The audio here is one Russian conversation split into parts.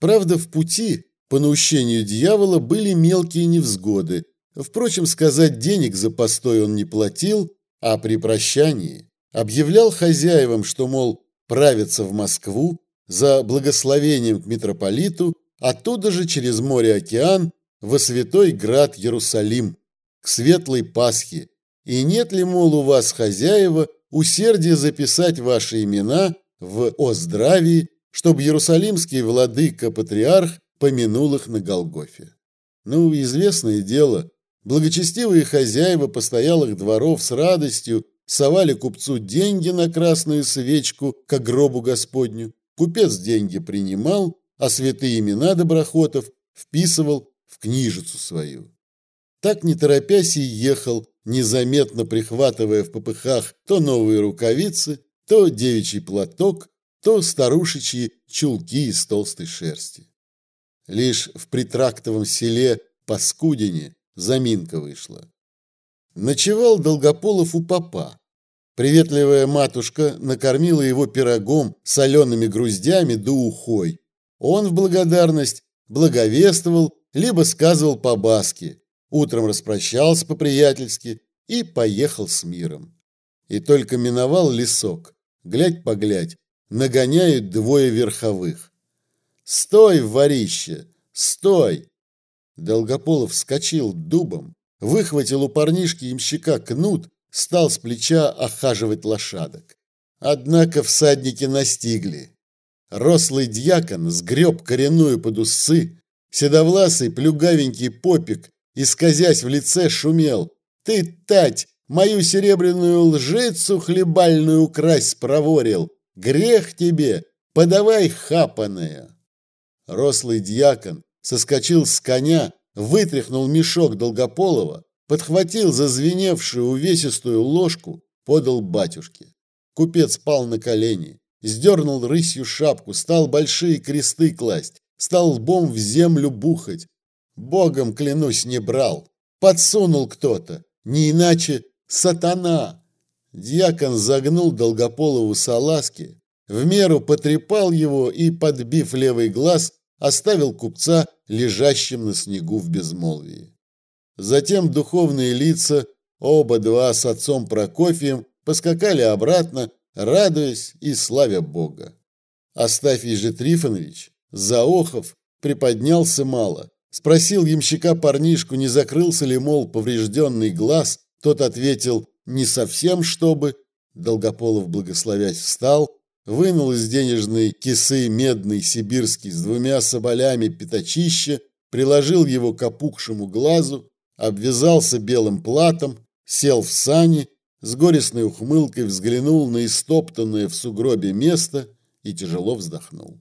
Правда, в пути, по наущению дьявола, были мелкие невзгоды. Впрочем, сказать денег за постой он не платил, а при прощании объявлял хозяевам, что, мол, правится в Москву за благословением к митрополиту, оттуда же через море-океан во святой град Иерусалим, к светлой Пасхе. И нет ли, мол, у вас, хозяева, усердия записать ваши имена в «О здравии», чтобы Иерусалимский владыка-патриарх помянул их на Голгофе. Ну, известное дело, благочестивые хозяева постоялых дворов с радостью совали купцу деньги на красную свечку к гробу Господню. Купец деньги принимал, а святые имена доброхотов вписывал в книжицу свою. Так, не торопясь, и ехал, незаметно прихватывая в попыхах то новые рукавицы, то девичий платок, то старушечьи чулки из толстой шерсти. Лишь в притрактовом селе Паскудине заминка вышла. Ночевал Долгополов у попа. Приветливая матушка накормила его пирогом, солеными груздями да ухой. Он в благодарность благовествовал, либо сказывал по-баски. Утром распрощался по-приятельски и поехал с миром. И только миновал лесок. Глядь-поглядь, нагоняют двое верховых. «Стой, ворище! Стой!» Долгополов вскочил дубом, выхватил у парнишки ямщика кнут, стал с плеча охаживать лошадок. Однако всадники настигли. Рослый дьякон сгреб коренную под усы, седовласый плюгавенький попик, исказясь в лице, шумел. «Ты, тать, мою серебряную лжицу хлебальную украсть проворил! Грех тебе! Подавай хапаная!» Рослый дьякон соскочил с коня, вытряхнул мешок Долгополова, подхватил зазвеневшую увесистую ложку, подал батюшке. Купец пал на колени, сдернул рысью шапку, стал большие кресты класть, стал лбом в землю бухать. Богом, клянусь, не брал. Подсунул кто-то, не иначе сатана. Дьякон загнул Долгополову салазки, в меру потрепал его и, подбив левый глаз, оставил купца лежащим на снегу в безмолвии. Затем духовные лица, оба два с отцом Прокофием, поскакали обратно, радуясь и славя Бога. Астафий же Трифонович, заохов, приподнялся мало, спросил ямщика парнишку, не закрылся ли, мол, поврежденный глаз, тот ответил «не совсем, чтобы». Долгополов, благословясь, встал, вынул из денежной кисы медный сибирский с двумя соболями пятачище, приложил его к опухшему глазу, обвязался белым платом, сел в сани, с горестной ухмылкой взглянул на истоптанное в сугробе место и тяжело вздохнул.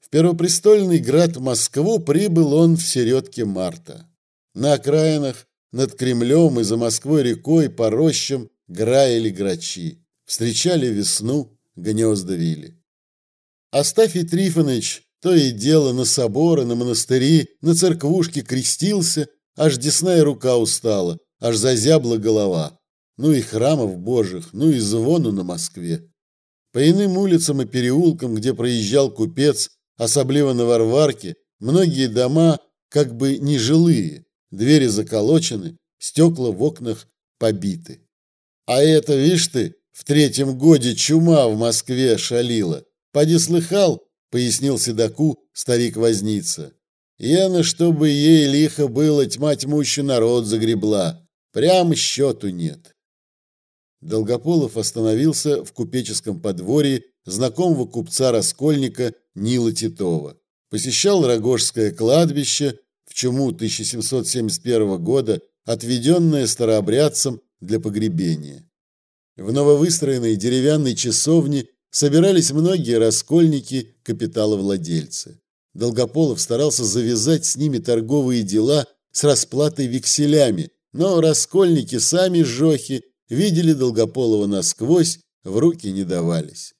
В первопрестольный град Москву прибыл он в середке марта. На окраинах, над Кремлем и за Москвой рекой по рощам граили грачи, встречали весну, гнезда вили. Астафий Трифонович то и дело на соборы, на монастыри, на церквушки крестился, аж десная рука устала, аж зазябла голова. Ну и храмов божьих, ну и звону на Москве. По иным улицам и переулкам, где проезжал купец, особливо на Варварке, многие дома как бы нежилые, двери заколочены, стекла в окнах побиты. А это, видишь ты, в третьем годе чума в Москве шалила. Поди слыхал, пояснил седаку старик-возница. Яна, чтобы ей лихо было, тьма тьмущий народ загребла. Прямо счету нет. Долгополов остановился в купеческом подворье знакомого купца-раскольника Нила Титова. Посещал Рогожское кладбище, чуму 1771 года, отведенное старообрядцам для погребения. В нововыстроенной деревянной часовне собирались многие раскольники, капиталовладельцы. Долгополов старался завязать с ними торговые дела с расплатой векселями, но раскольники сами жохи видели Долгополова насквозь, в руки не давались.